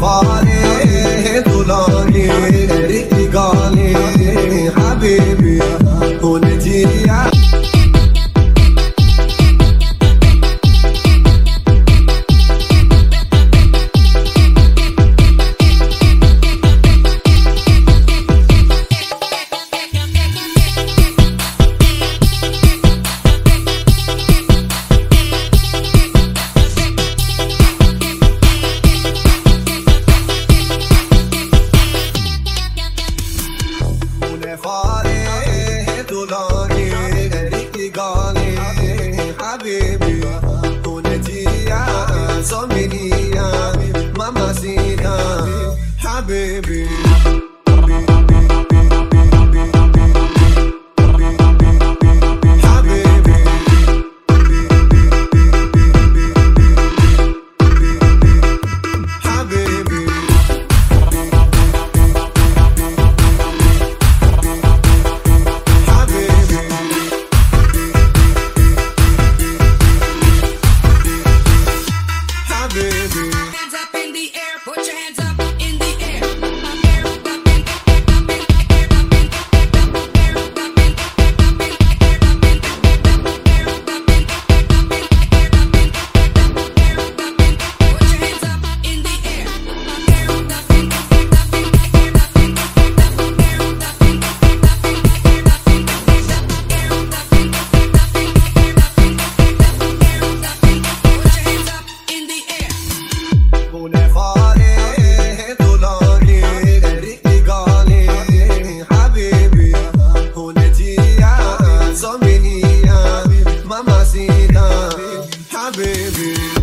fall so many. Mama Zina, baby.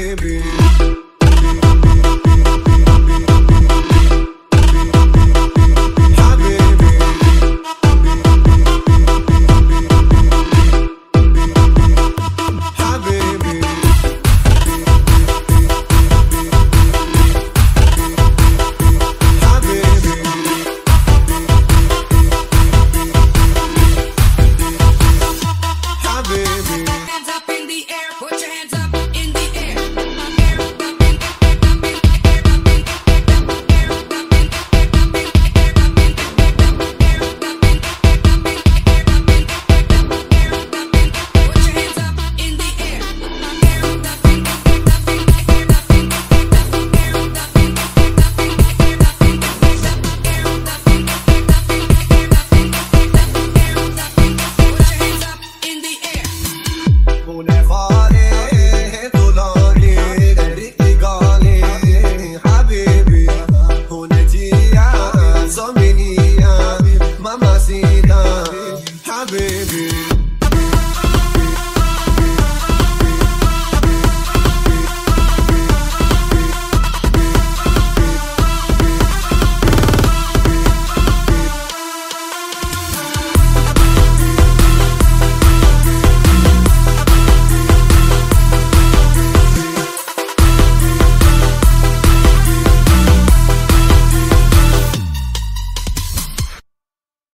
baby.